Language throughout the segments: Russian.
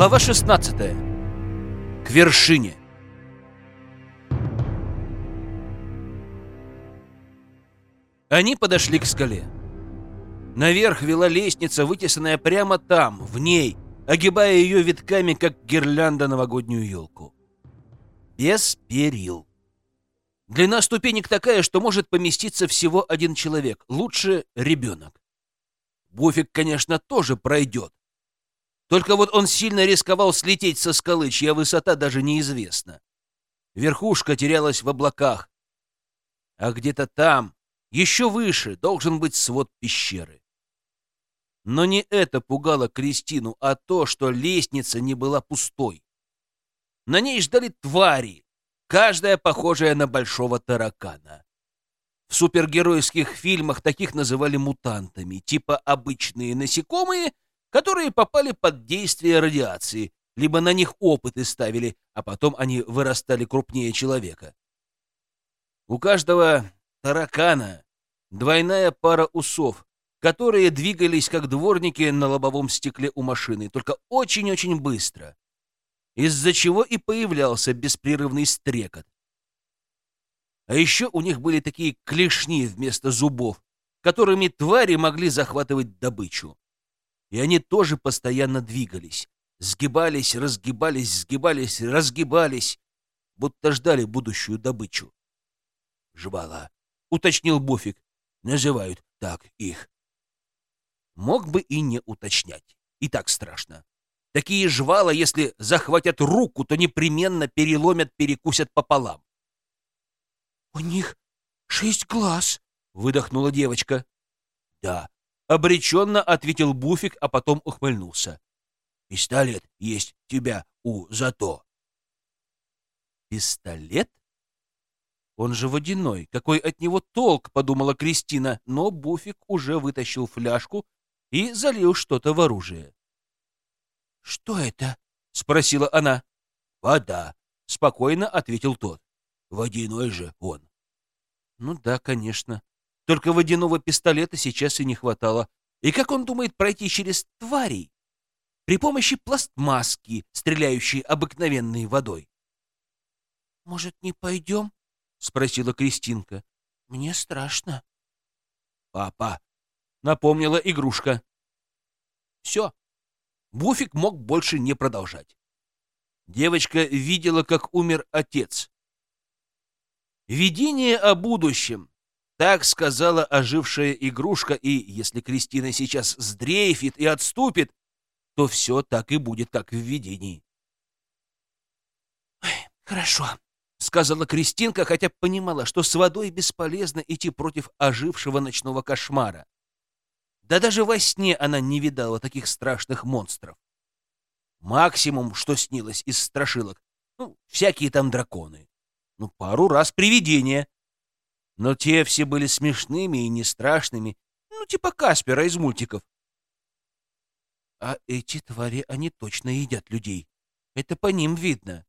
Глава 16. К вершине. Они подошли к скале. Наверх вела лестница, вытесанная прямо там, в ней, огибая ее витками, как гирлянда новогоднюю елку. Без перил. Длина ступенек такая, что может поместиться всего один человек, лучше ребенок. Буфик, конечно, тоже пройдет. Только вот он сильно рисковал слететь со скалы, чья высота даже неизвестна. Верхушка терялась в облаках. А где-то там, еще выше, должен быть свод пещеры. Но не это пугало Кристину, а то, что лестница не была пустой. На ней ждали твари, каждая похожая на большого таракана. В супергеройских фильмах таких называли мутантами, типа обычные насекомые, которые попали под действие радиации, либо на них опыты ставили, а потом они вырастали крупнее человека. У каждого таракана двойная пара усов, которые двигались как дворники на лобовом стекле у машины, только очень-очень быстро из-за чего и появлялся беспрерывный стрекот. А еще у них были такие клешни вместо зубов, которыми твари могли захватывать добычу. И они тоже постоянно двигались, сгибались, разгибались, сгибались, разгибались, будто ждали будущую добычу. «Жвала», — уточнил Буфик, — «называют так их». Мог бы и не уточнять, и так страшно. Такие жвала, если захватят руку, то непременно переломят, перекусят пополам. — У них шесть глаз, — выдохнула девочка. — Да, — обреченно ответил Буфик, а потом ухмыльнулся. — Пистолет есть тебя у зато. — Пистолет? Он же водяной. Какой от него толк, подумала Кристина, но Буфик уже вытащил фляжку и залил что-то в оружие. «Что это?» — спросила она. «Вода», — спокойно ответил тот. «Водяной же он». «Ну да, конечно. Только водяного пистолета сейчас и не хватало. И как он думает пройти через тварей? При помощи пластмасски, стреляющей обыкновенной водой». «Может, не пойдем?» — спросила Кристинка. «Мне страшно». «Папа», — напомнила игрушка. «Все, Буфик мог больше не продолжать. Девочка видела, как умер отец. «Видение о будущем», — так сказала ожившая игрушка, и если Кристина сейчас сдрейфит и отступит, то все так и будет, как в видении. «Хорошо», — сказала Кристинка, хотя понимала, что с водой бесполезно идти против ожившего ночного кошмара. Да даже во сне она не видала таких страшных монстров. Максимум, что снилось из страшилок, ну, всякие там драконы. Ну, пару раз привидения. Но те все были смешными и не страшными, ну, типа Каспера из мультиков. А эти твари, они точно едят людей. Это по ним видно.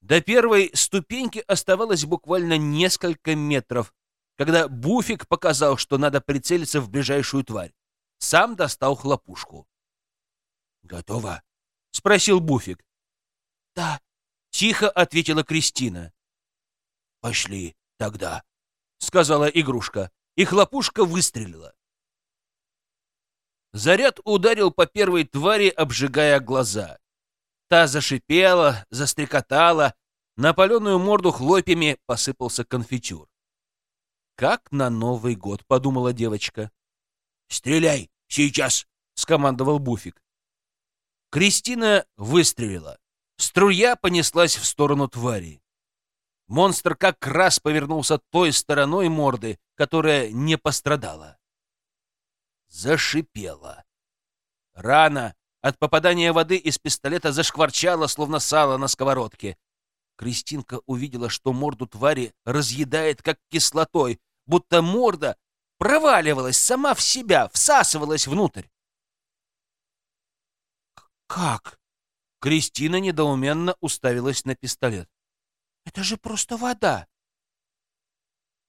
До первой ступеньки оставалось буквально несколько метров, когда Буфик показал, что надо прицелиться в ближайшую тварь. Сам достал хлопушку. «Готово?» — спросил Буфик. «Да», — тихо ответила Кристина. «Пошли тогда», — сказала игрушка, и хлопушка выстрелила. Заряд ударил по первой твари, обжигая глаза. Та зашипела, застрекотала, на паленую морду хлопьями посыпался конфитюр. Как на Новый год, подумала девочка. Стреляй, сейчас, скомандовал Буфик. Кристина выстрелила. Струя понеслась в сторону твари. Монстр как раз повернулся той стороной морды, которая не пострадала. Зашипела. Рана от попадания воды из пистолета зашкварчала, словно сало на сковородке. Кристинка увидела, что морду твари разъедает, как кислотой, будто морда проваливалась сама в себя, всасывалась внутрь. «Как?» Кристина недоуменно уставилась на пистолет. «Это же просто вода!»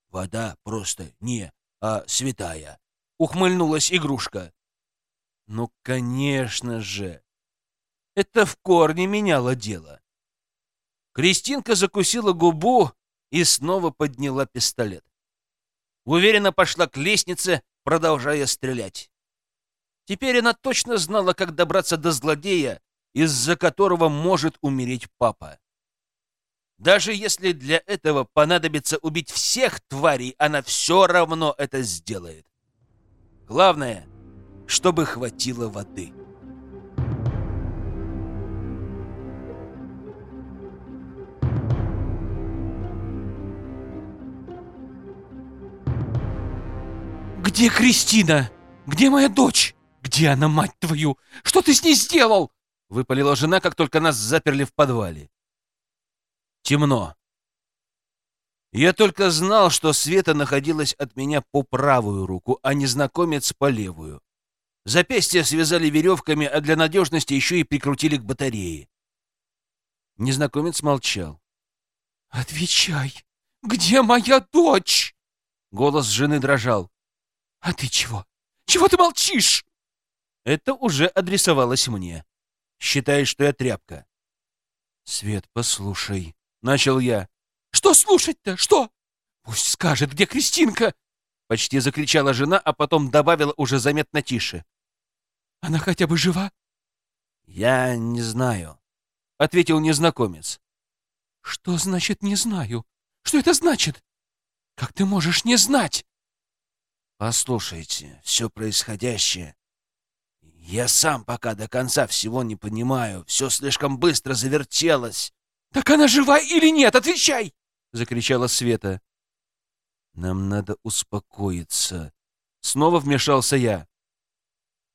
«Вода просто не, а святая!» — ухмыльнулась игрушка. «Ну, конечно же! Это в корне меняло дело. Кристинка закусила губу и снова подняла пистолет. Уверенно пошла к лестнице, продолжая стрелять. Теперь она точно знала, как добраться до злодея, из-за которого может умереть папа. Даже если для этого понадобится убить всех тварей, она все равно это сделает. Главное, чтобы хватило воды. «Где Кристина? Где моя дочь? Где она, мать твою? Что ты с ней сделал?» — выпалила жена, как только нас заперли в подвале. Темно. Я только знал, что Света находилась от меня по правую руку, а незнакомец по левую. Запястья связали веревками, а для надежности еще и прикрутили к батарее. Незнакомец молчал. «Отвечай! Где моя дочь?» Голос жены дрожал. «А ты чего? Чего ты молчишь?» Это уже адресовалось мне. Считаешь, что я тряпка. «Свет, послушай», — начал я. «Что слушать-то? Что? Пусть скажет, где Кристинка!» Почти закричала жена, а потом добавила уже заметно тише. «Она хотя бы жива?» «Я не знаю», — ответил незнакомец. «Что значит «не знаю»? Что это значит? Как ты можешь не знать?» «Послушайте, все происходящее. Я сам пока до конца всего не понимаю. Все слишком быстро завертелось. «Так она жива или нет? Отвечай!» — закричала Света. «Нам надо успокоиться». Снова вмешался я.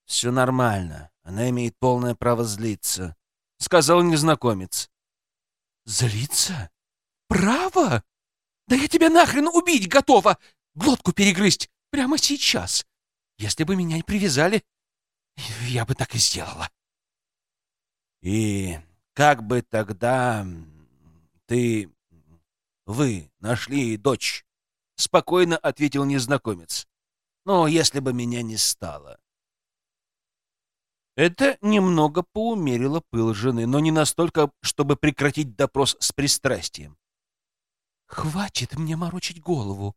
«Все нормально. Она имеет полное право злиться», — сказал незнакомец. «Злиться? Право? Да я тебя нахрен убить готова! Глотку перегрызть прямо сейчас! Если бы меня не привязали, я бы так и сделала». «И как бы тогда ты... вы нашли дочь?» — спокойно ответил незнакомец. «Ну, если бы меня не стало». Это немного поумерило пыл жены, но не настолько, чтобы прекратить допрос с пристрастием. «Хватит мне морочить голову.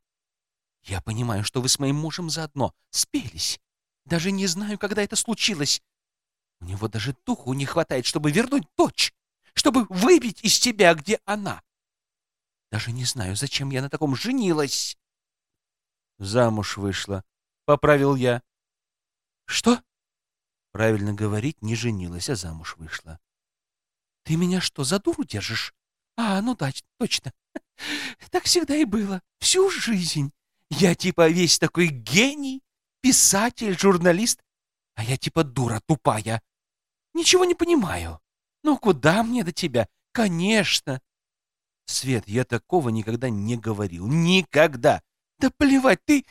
Я понимаю, что вы с моим мужем заодно. Спелись. Даже не знаю, когда это случилось. У него даже духу не хватает, чтобы вернуть дочь, чтобы выбить из тебя, где она. Даже не знаю, зачем я на таком женилась. Замуж вышла, поправил я. Что? Правильно говорить, не женилась, а замуж вышла. Ты меня что, за дуру держишь? А, ну да, точно. Так всегда и было. Всю жизнь. Я типа весь такой гений, писатель, журналист, а я типа дура тупая. Ничего не понимаю. Ну куда мне до тебя? Конечно. Свет, я такого никогда не говорил. Никогда. Да плевать, ты...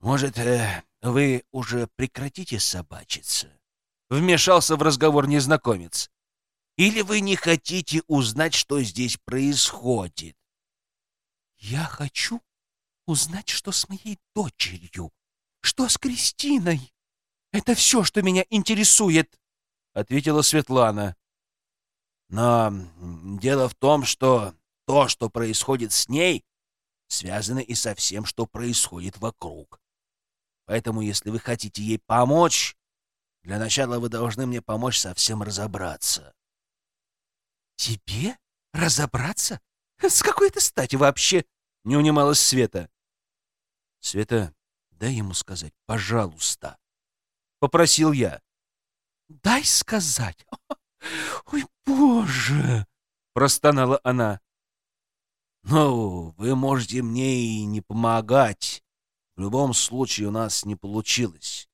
Может, э, вы уже прекратите собачиться? Вмешался в разговор незнакомец. Или вы не хотите узнать, что здесь происходит? Я хочу узнать, что с моей дочерью, что с Кристиной. Это все, что меня интересует, — ответила Светлана. Но дело в том, что то, что происходит с ней, связано и со всем, что происходит вокруг. Поэтому, если вы хотите ей помочь, для начала вы должны мне помочь совсем разобраться. Тебе? Разобраться? С какой-то стати вообще? Не унималась Света. Света, дай ему сказать, пожалуйста. Попросил я. Дай сказать. Ой, боже! Простонала она. Ну, вы можете мне и не помогать. В любом случае у нас не получилось.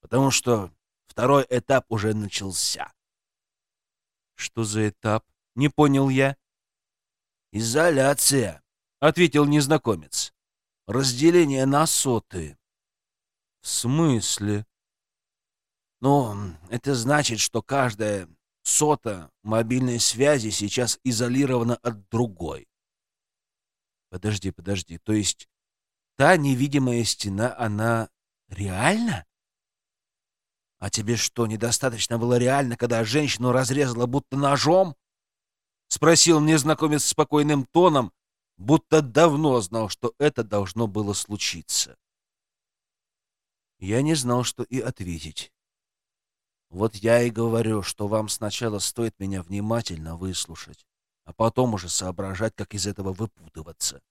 Потому что второй этап уже начался. Что за этап? Не понял я. Изоляция, ответил незнакомец. Разделение на соты. В смысле? Ну, это значит, что каждая сота мобильной связи сейчас изолирована от другой. Подожди, подожди, то есть та невидимая стена, она реальна? А тебе что, недостаточно было реально, когда женщину разрезала будто ножом? Спросил незнакомец спокойным тоном, будто давно знал, что это должно было случиться. Я не знал, что и ответить. Вот я и говорю, что вам сначала стоит меня внимательно выслушать, а потом уже соображать, как из этого выпутываться.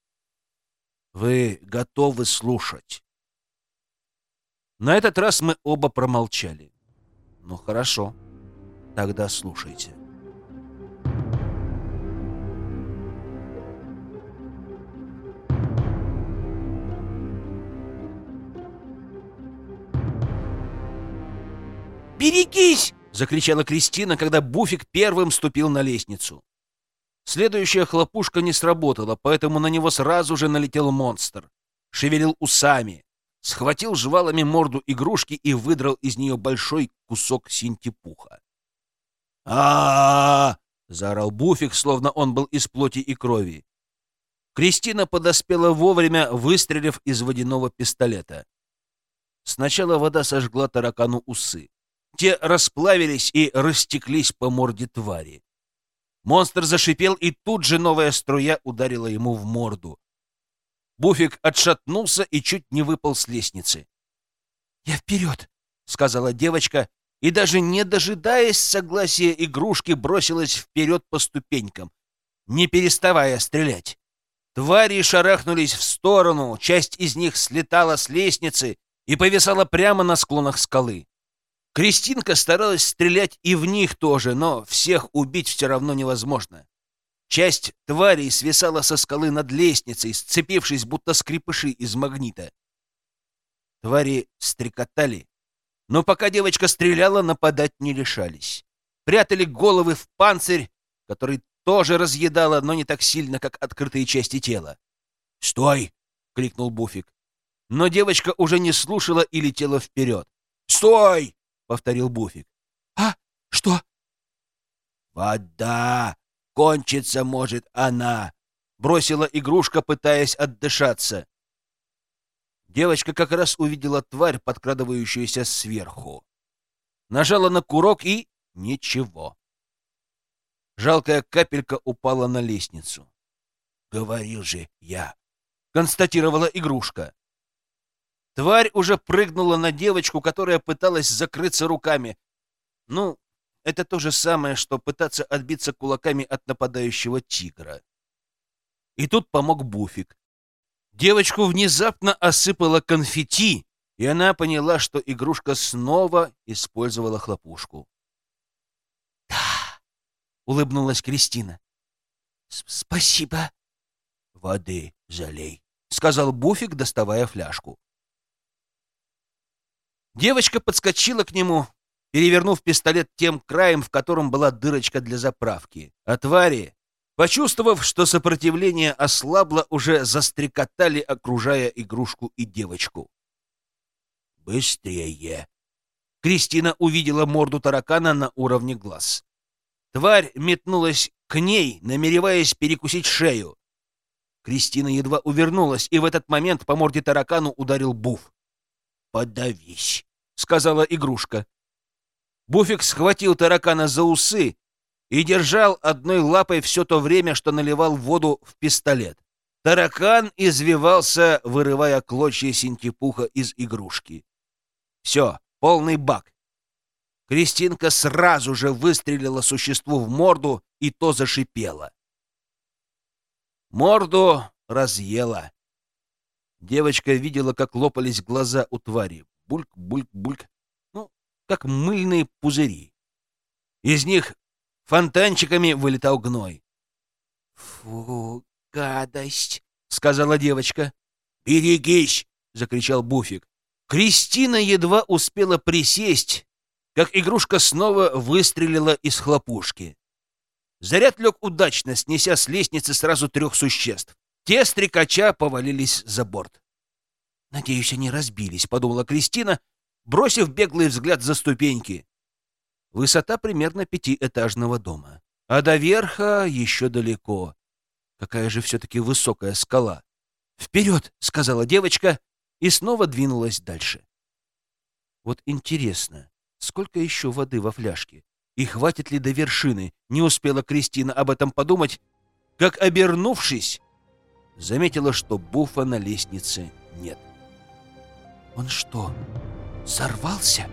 Вы готовы слушать? На этот раз мы оба промолчали. Ну хорошо, тогда слушайте. «Берегись!» — закричала Кристина, когда Буфик первым ступил на лестницу. Следующая хлопушка не сработала, поэтому на него сразу же налетел монстр. Шевелил усами, схватил жвалами морду игрушки и выдрал из нее большой кусок синтепуха. а, -а, заорал Буфик, словно он был из плоти и крови. Кристина подоспела вовремя, выстрелив из водяного пистолета. Сначала вода сожгла таракану усы. Те расплавились и растеклись по морде твари. Монстр зашипел, и тут же новая струя ударила ему в морду. Буфик отшатнулся и чуть не выпал с лестницы. «Я вперед!» — сказала девочка, и даже не дожидаясь согласия игрушки, бросилась вперед по ступенькам, не переставая стрелять. Твари шарахнулись в сторону, часть из них слетала с лестницы и повисала прямо на склонах скалы. Кристинка старалась стрелять и в них тоже, но всех убить все равно невозможно. Часть тварей свисала со скалы над лестницей, сцепившись, будто скрипыши из магнита. Твари стрекотали, но пока девочка стреляла, нападать не решались. Прятали головы в панцирь, который тоже разъедала, но не так сильно, как открытые части тела. «Стой!» — крикнул Буфик. Но девочка уже не слушала и летела вперед. «Стой!» — повторил Буфик. «А, что?» «Вода! Кончится может она!» — бросила игрушка, пытаясь отдышаться. Девочка как раз увидела тварь, подкрадывающуюся сверху. Нажала на курок и... ничего. Жалкая капелька упала на лестницу. «Говорил же я!» — констатировала игрушка. Тварь уже прыгнула на девочку, которая пыталась закрыться руками. Ну, это то же самое, что пытаться отбиться кулаками от нападающего тигра. И тут помог Буфик. Девочку внезапно осыпала конфетти, и она поняла, что игрушка снова использовала хлопушку. «Да!» — улыбнулась Кристина. «Спасибо!» «Воды залей», — сказал Буфик, доставая фляжку. Девочка подскочила к нему, перевернув пистолет тем краем, в котором была дырочка для заправки. А твари, почувствовав, что сопротивление ослабло, уже застрекотали, окружая игрушку и девочку. «Быстрее!» Кристина увидела морду таракана на уровне глаз. Тварь метнулась к ней, намереваясь перекусить шею. Кристина едва увернулась, и в этот момент по морде таракану ударил буф. «Подавись!» — сказала игрушка. Буфик схватил таракана за усы и держал одной лапой все то время, что наливал воду в пистолет. Таракан извивался, вырывая клочья синтепуха из игрушки. Все, полный бак. Кристинка сразу же выстрелила существу в морду, и то зашипело. Морду разъела. Девочка видела, как лопались глаза у твари бульк, бульк, бульк. Ну, как мыльные пузыри. Из них фонтанчиками вылетал гной. «Фу, гадость!» — сказала девочка. «Берегись!» — закричал Буфик. Кристина едва успела присесть, как игрушка снова выстрелила из хлопушки. Заряд лег удачно, снеся с лестницы сразу трех существ. Те стрекача повалились за борт. «Надеюсь, они разбились», — подумала Кристина, бросив беглый взгляд за ступеньки. Высота примерно пятиэтажного дома. А до верха еще далеко. Какая же все-таки высокая скала. «Вперед!» — сказала девочка и снова двинулась дальше. Вот интересно, Сколько еще воды во фляжке? И хватит ли до вершины? Не успела Кристина об этом подумать, как, обернувшись, заметила, что буфа на лестнице нет. «Он что, сорвался?»